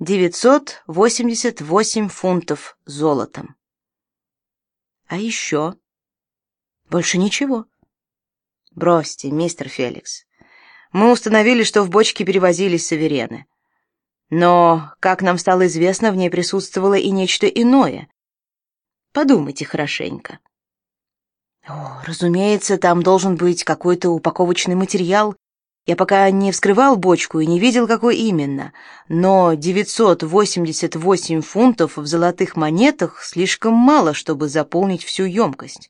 988 фунтов золотом. А еще? Больше ничего. Бросьте, мистер Феликс. Мы установили, что в бочке перевозились саверены. Но, как нам стало известно, в ней присутствовало и нечто иное. Подумайте хорошенько. О, разумеется, там должен быть какой-то упаковочный материал. Я пока не вскрывал бочку и не видел, какой именно. Но 988 фунтов в золотых монетах слишком мало, чтобы заполнить всю емкость.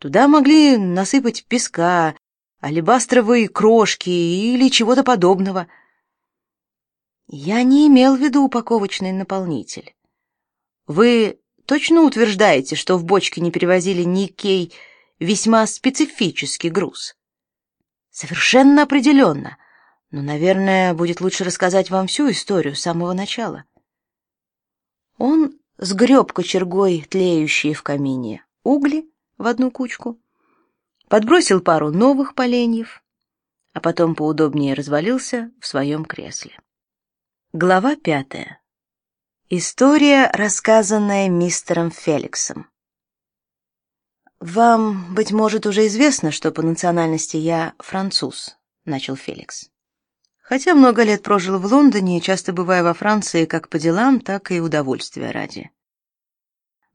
Туда могли насыпать песка, алебастровые крошки или чего-то подобного. Я не имел в виду упаковочный наполнитель. Вы точно утверждаете, что в бочке не перевозили никей весьма специфический груз? Совершенно определенно. Но, наверное, будет лучше рассказать вам всю историю с самого начала. Он сгреб кочергой тлеющие в камине угли, в одну кучку, подбросил пару новых поленьев, а потом поудобнее развалился в своем кресле. Глава пятая. История, рассказанная мистером Феликсом. Вам, быть может, уже известно, что по национальности я француз, начал Феликс. Хотя много лет прожил в Лондоне часто бываю во Франции как по делам, так и удовольствия ради.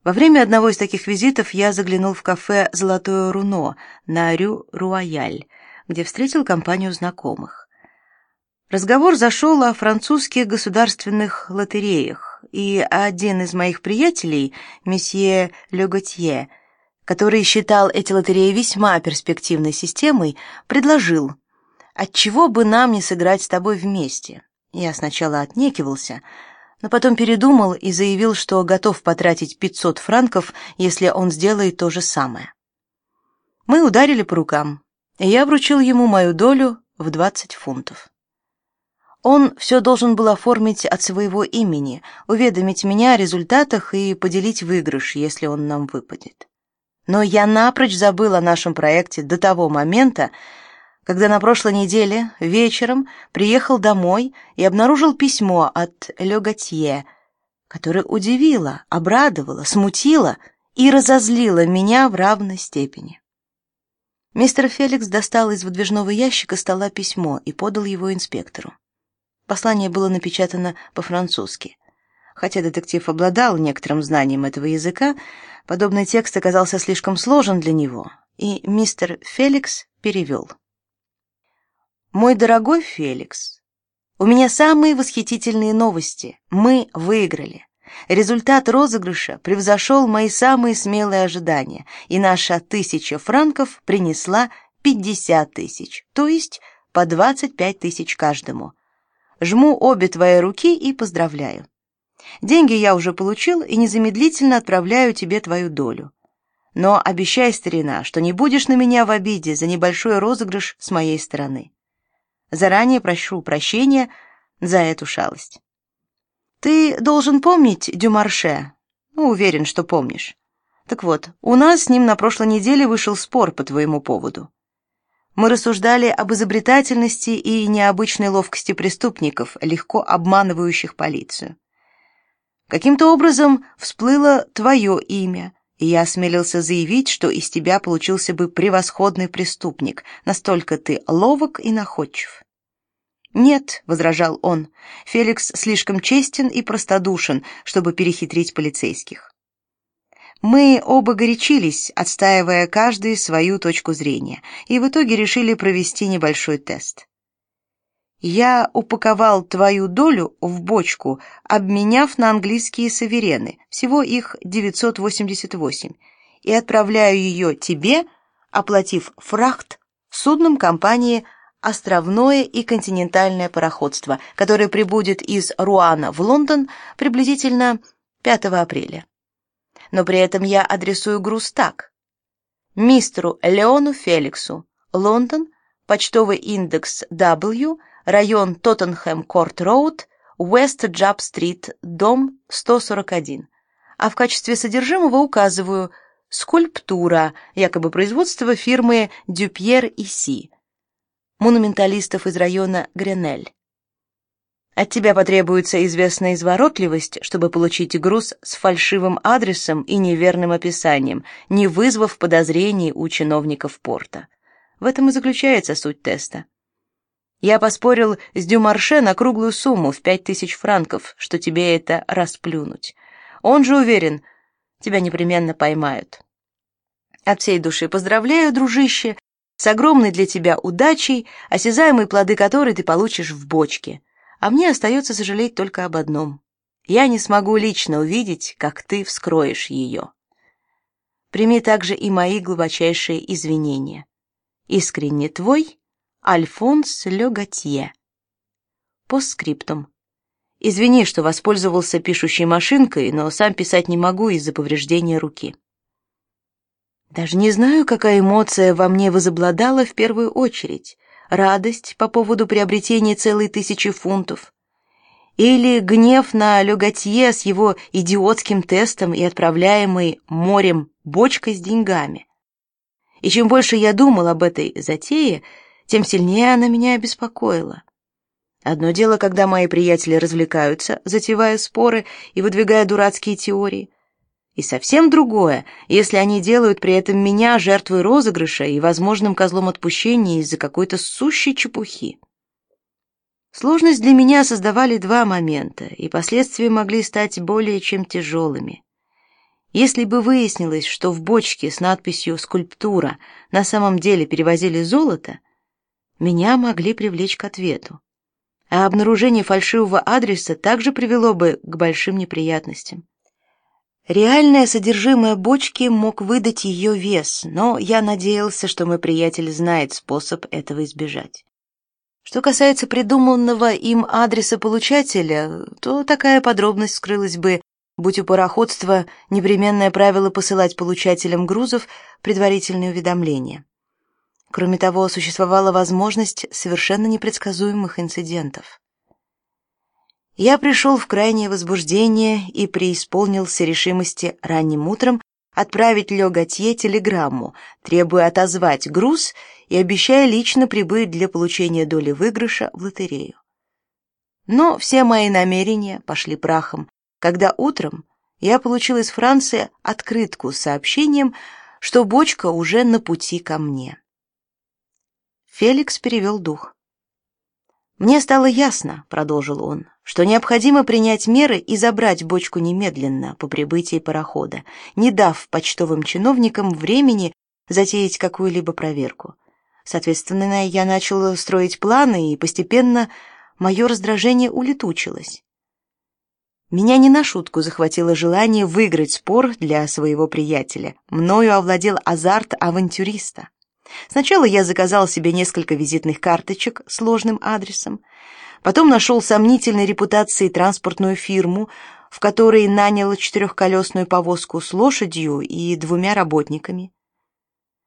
Во время одного из таких визитов я заглянул в кафе «Золотое руно» на Рю Руаяль, где встретил компанию знакомых. Разговор зашел о французских государственных лотереях, и один из моих приятелей, месье Леготье, который считал эти лотереи весьма перспективной системой, предложил, отчего бы нам не сыграть с тобой вместе. Я сначала отнекивался, но потом передумал и заявил, что готов потратить 500 франков, если он сделает то же самое. Мы ударили по рукам, и я вручил ему мою долю в 20 фунтов. Он все должен был оформить от своего имени, уведомить меня о результатах и поделить выигрыш, если он нам выпадет. Но я напрочь забыл о нашем проекте до того момента, когда на прошлой неделе вечером приехал домой и обнаружил письмо от Ле Готье, которое удивило, обрадовало, смутило и разозлило меня в равной степени. Мистер Феликс достал из выдвижного ящика стола письмо и подал его инспектору. Послание было напечатано по-французски. Хотя детектив обладал некоторым знанием этого языка, подобный текст оказался слишком сложен для него, и мистер Феликс перевел. Мой дорогой Феликс, у меня самые восхитительные новости. Мы выиграли. Результат розыгрыша превзошел мои самые смелые ожидания, и наша тысяча франков принесла пятьдесят тысяч, то есть по двадцать пять тысяч каждому. Жму обе твои руки и поздравляю. Деньги я уже получил и незамедлительно отправляю тебе твою долю. Но обещай, старина, что не будешь на меня в обиде за небольшой розыгрыш с моей стороны. Заранее прошу прощения за эту шалость. Ты должен помнить Дюмарше. Ну, уверен, что помнишь. Так вот, у нас с ним на прошлой неделе вышел спор по твоему поводу. Мы рассуждали об изобретательности и необычной ловкости преступников, легко обманывающих полицию. Каким-то образом всплыло твое имя, и я осмелился заявить, что из тебя получился бы превосходный преступник, настолько ты ловок и находчив. «Нет», — возражал он, — «Феликс слишком честен и простодушен, чтобы перехитрить полицейских». Мы оба горячились, отстаивая каждый свою точку зрения, и в итоге решили провести небольшой тест. Я упаковал твою долю в бочку, обменяв на английские саверены, всего их 988, и отправляю ее тебе, оплатив фрахт судном компании островное и континентальное пароходство, которое прибудет из Руана в Лондон приблизительно 5 апреля. Но при этом я адресую груз так: мистеру Леону Феликсу, Лондон, почтовый индекс W, район Тоттенхэм-Корт-Роуд, Уэст-Джаб-Стрит, дом 141. А в качестве содержимого указываю скульптура, якобы производства фирмы Дюпьер и Си монументалистов из района Гренель. От тебя потребуется известная изворотливость, чтобы получить груз с фальшивым адресом и неверным описанием, не вызвав подозрений у чиновников порта. В этом и заключается суть теста. Я поспорил с Дюмарше на круглую сумму в пять тысяч франков, что тебе это расплюнуть. Он же уверен, тебя непременно поймают. От всей души поздравляю, дружище, с огромной для тебя удачей, осязаемые плоды которой ты получишь в бочке. А мне остается сожалеть только об одном. Я не смогу лично увидеть, как ты вскроешь ее. Прими также и мои глубочайшие извинения. Искренне твой Альфонс Ле Готье. Постскриптум. Извини, что воспользовался пишущей машинкой, но сам писать не могу из-за повреждения руки. Даже не знаю, какая эмоция во мне возобладала в первую очередь. Радость по поводу приобретения целой тысячи фунтов. Или гнев на Леготье с его идиотским тестом и отправляемой морем бочкой с деньгами. И чем больше я думал об этой затее, тем сильнее она меня обеспокоила. Одно дело, когда мои приятели развлекаются, затевая споры и выдвигая дурацкие теории. И совсем другое, если они делают при этом меня жертвой розыгрыша и возможным козлом отпущения из-за какой-то сущей чепухи. Сложность для меня создавали два момента, и последствия могли стать более чем тяжелыми. Если бы выяснилось, что в бочке с надписью «Скульптура» на самом деле перевозили золото, меня могли привлечь к ответу. А обнаружение фальшивого адреса также привело бы к большим неприятностям. Реальное содержимое бочки мог выдать ее вес, но я надеялся, что мой приятель знает способ этого избежать. Что касается придуманного им адреса получателя, то такая подробность скрылась бы, будь у пароходства непременное правило посылать получателям грузов предварительные уведомления. Кроме того, существовала возможность совершенно непредсказуемых инцидентов. Я пришел в крайнее возбуждение и преисполнился решимости ранним утром отправить Ле Готье телеграмму, требуя отозвать груз и обещая лично прибыть для получения доли выигрыша в лотерею. Но все мои намерения пошли прахом, когда утром я получил из Франции открытку с сообщением, что бочка уже на пути ко мне. Феликс перевел дух. «Мне стало ясно», — продолжил он, «что необходимо принять меры и забрать бочку немедленно по прибытии парохода, не дав почтовым чиновникам времени затеять какую-либо проверку. Соответственно, я начал строить планы, и постепенно мое раздражение улетучилось. Меня не на шутку захватило желание выиграть спор для своего приятеля. Мною овладел азарт авантюриста. Сначала я заказал себе несколько визитных карточек с ложным адресом, потом нашел сомнительной репутацией транспортную фирму, в которой нанял четырехколесную повозку с лошадью и двумя работниками.